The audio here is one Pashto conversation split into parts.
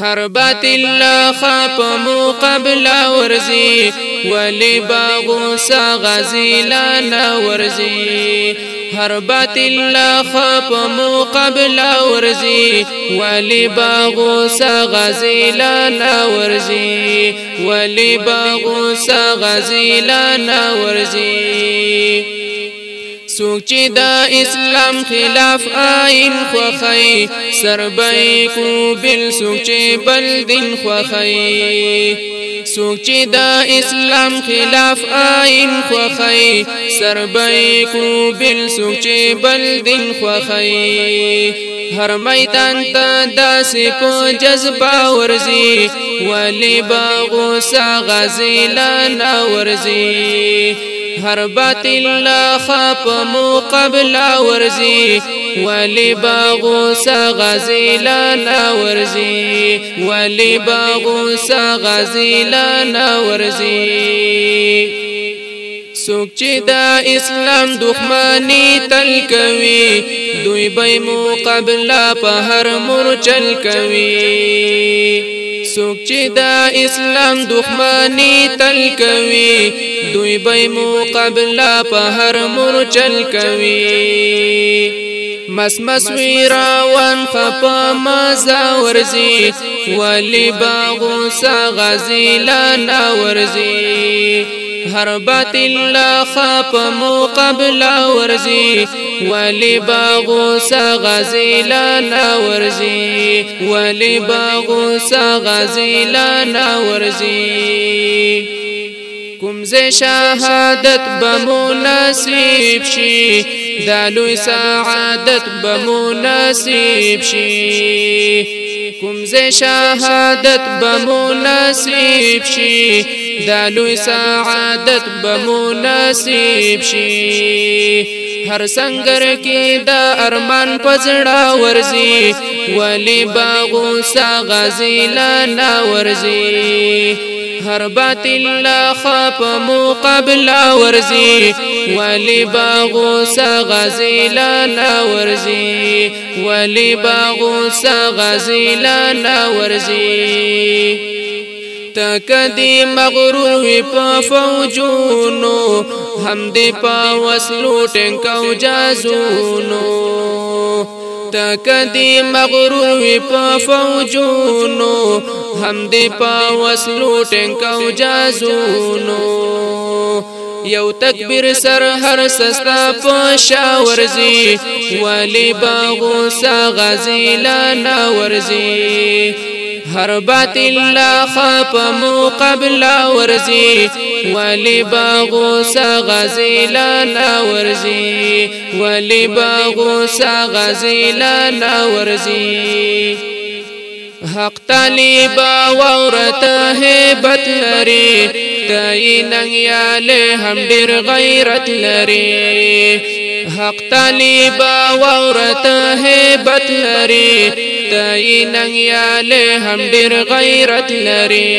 هر باطل خپ مو قبل ورزي ولي باغو سغزي لا نورزي هر باطل خپ مو قبل ورزي ولي باغو سغزي لا نورزي ولي باغو سغزي لا نورزي سوک چې د اسلام خلاف آئین خوخی سربئی کو بل سوک چې بل دین خوخی سوک چې د اسلام خلاف آئین خوخی سربئی کو بل سوک چې بل دین خوخی هر میدان ته داسې په جذبه ورزي ولی باغو سا غزي لا ورزي هر باطل لا خاپ مو قبل ورزي ولی باغو سا غزی لالا ورزی ولی باغو سا غزی لالا ورزی سوک چې دا اسلام دښمنی تل کوي دوی به مقابله په هر مور چل کوي سوک چې دا اسلام دښمنی تل کوي دوی به مقابله په هر مرچل کوي مس مس وی راون خپا مزا ورزی ولی باغو سا غزی لانا ورزی هر باطل لا خپ مقابل ورزی ولی باغو سا غزی لانا ورزی ولی باغوسا غازی لالا ورزی کمز شهادت بمناسب شي دالو سعادت بمناسب شي کمز شهادت بمناسب شي دالوی سعادت بمناسب شي هر سنگر کې دا ارمان پزړه ورزي ولی باغو ساغزي لانا ورزي هر باطل لا خاپ مقابل ورزي ولی باغو ساغزي لانا ورزي ولی باغو ساغزي لانا ورزي تکدی مغرور وی په فوجونو هم دی په وسلو ټینګو جازونو تکدی مغرور وی په فوجونو هم دی په وسلو ټینګو جازونو یو تکبیر سر هر سستا پشا ورزی والی باغو سا غزی لانا ورزی هر باطل لا خاپ مو قبل ورزي ولي باغو سغزي لا لا ورزي ولي باغو سغزي لا لا ورزي حق طالبا ورت هبت لري تایننګ یاله هم ډیر غیرت لري حق طالبا ورت هبت لري دای يا هم ډیر غیرت لري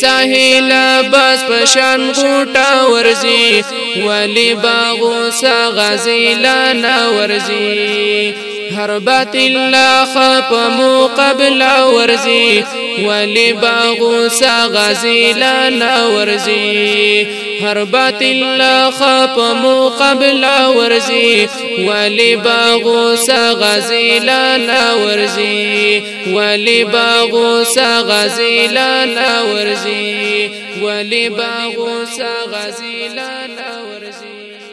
ساحل بس پشان غوټا ورزي ولی باغو سا غزیلا نا ورزي هر باطل خپ مو قبل ورزي ولی باغو سا غازی لالا ورزی هر باطل لا خاپ مو قبل ورزی ولی باغو سا غازی لالا ورزی ولی باغو سا غازی لالا ورزی ولی باغو سا غازی لالا ورزی